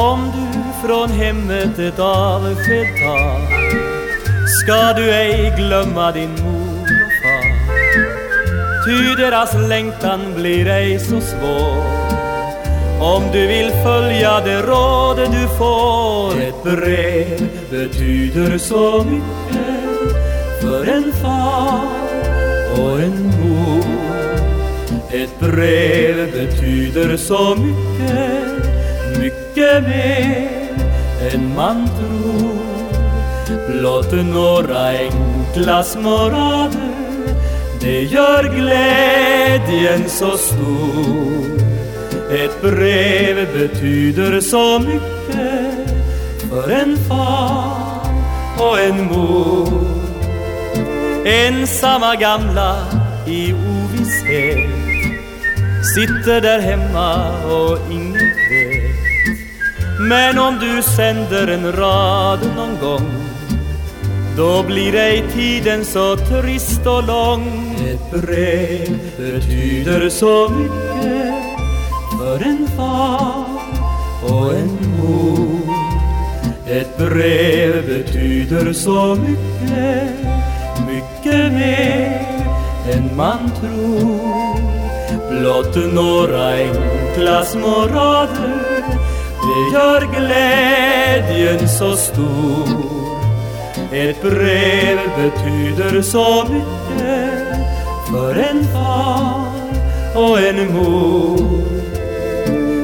Om du från hemmet ett avsked tar ska du ej glömma din mor och far Ty deras längtan blir ej så svår. Om du vill följa det råd du får Ett brev betyder så mycket för en far och en mor. Ett brev betyder så mycket, mycket mer än man tror. Blott några enkla små rader Det gör glädjen så stor. Ett brev betyder så mycket För en far och en mor. Ensamma gamla i ovisshet Sitter där hemma och ingen men om du sänder en rad någon gång då blir ej tiden så trist och lång. Ett brev betyder så mycket för en far och en mor. Ett brev betyder så mycket, mycket mer än man tror. Blott några enkla små rader det gör glädjen så stor. Ett brev betyder så mycket för en far och en mor.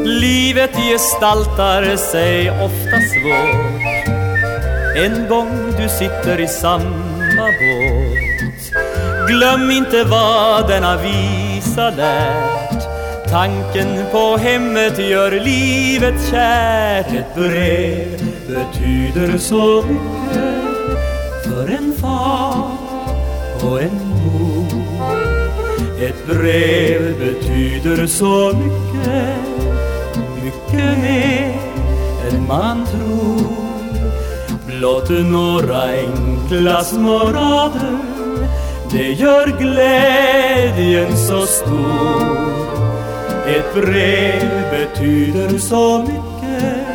Livet gestaltar sig ofta svårt. En gång du sitter i samma båt Glöm inte vad denna visa lärt. Tanken på hemmet gör livet kärt. Ett brev betyder så mycket för en far och en mor. Ett brev betyder så mycket, mycket mer än man tror. Blott några enkla små rader Det gör glädjen så stor. Ett brev betyder så mycket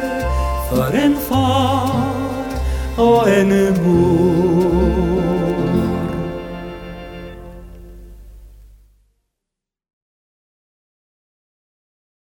för en far och en mor.